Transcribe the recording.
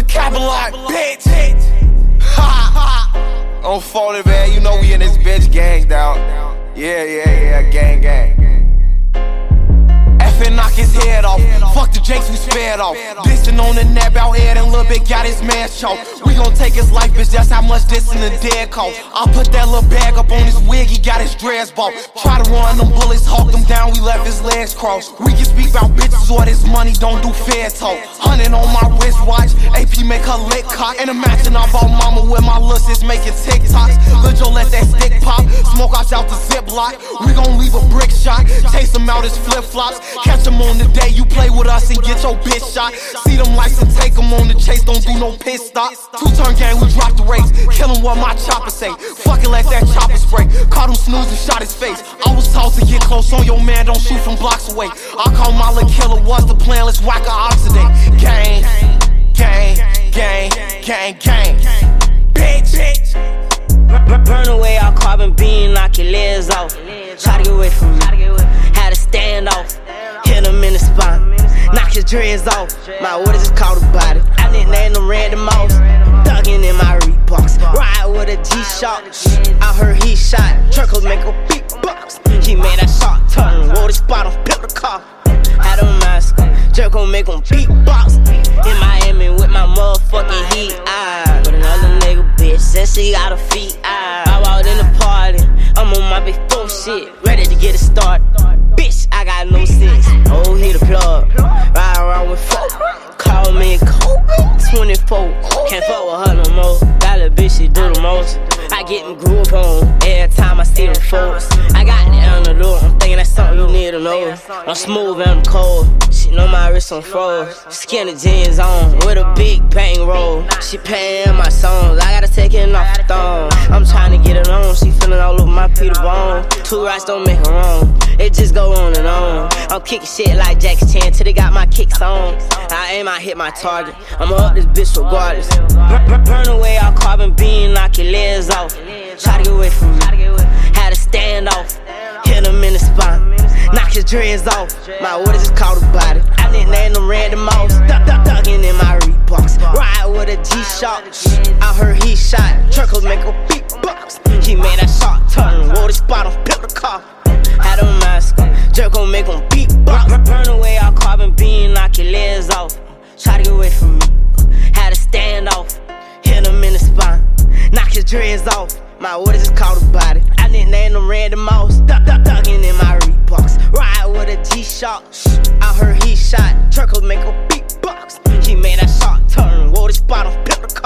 Look Cabalot, bitch. Ha ha. On 40, man. You know we in this bitch gang down. Yeah, yeah, yeah. Gang, gang. Jakes we spared off. Dissing on the nap out here and little bit got his man choked. We gon' take his life, bitch. That's how much this in the dead cost. I put that little bag up on his wig, he got his dress bought. Try to run them bullets, hawk them down, we left his legs crossed. We can speak about bitches or this money, don't do fair talk. Hundred on my wristwatch, AP make her lick cock. And imagine I bought mama with my little sis making TikToks. Lil Joe let that stick pop, smoke out out the ziplock. We gon' leave a brick shot, chase him out his flip flops. Catch him on the day you play with us and get your bitch shot. See them lights and take them on the chase, don't do no pit stop. Two turn gang, we drop the race. Kill him what my chopper say. Fucking let that chopper spray. Caught him snoozing, shot his face. I was taught to get close on your man, don't shoot from blocks away. I call my little killer, what's the plan? Let's whack a oxidate. Gang, gang, gang, gang, gang. Knock your legs off. Try to get away from me. Had to stand off. Hit him in the spine. Knock his dreads off. My orders is called a body. I nicknamed him Randy Moss. Thuggin' in my Reeboks. Ride with a G-Shock. I heard he shot. Truckles make a beatbox. He made that shot turn. Wore the spot on, pimp the car. Had a mask. Jerk gon' make him beatbox. In Miami with my motherfucking heat. Ah, but another nigga bitch says she got a feet. Shit. Ready to get it started. Bitch, I got no sense. Oh, hit the plug. Ride around with four. Call me Kobe 24. Can't fuck with her no more. That little bitch, she do the most. I get them groove on every time I see them folks. I got the antidote. I'm thinking that's something you need to know. I'm smooth and I'm cold. She know my wrist on froze. Skinny jeans on with a big bang roll. She paying my songs. I gotta take it off the thong. I'm trying to get it on. She all Peter Bone. Two rights don't make her wrong. It just go on and on. I'm kicking shit like Jackie Chan till they got my kicks on. I aim, I hit my target. I'ma up this bitch regardless. Burn, burn, away all carbon beam, knock your legs off. Try to get away from me. Had to stand off. Hit him in the spine. Knock his dreads off. My orders is called a body. I nicknamed him Randy Moss. Duck, duck, ducking in my Reeboks. Ride with a G-Shock. I heard he shot. Truckles make a He made that shot turn. The spot on, pimp the car. Had a mask. Jerk gon' make him beatbox. Burn, away all carbon beam, knock your legs off. Try to get away from me. Had a stand off. Hit him in the spine. Knock his dreads off. My orders is called a body. I nicknamed him Randy Moss. Duck, duck, in my Reeboks. Ride with a G-Shock. I heard he shot. Truckles make a beatbox. He made that shot turn. The spot on, pimp the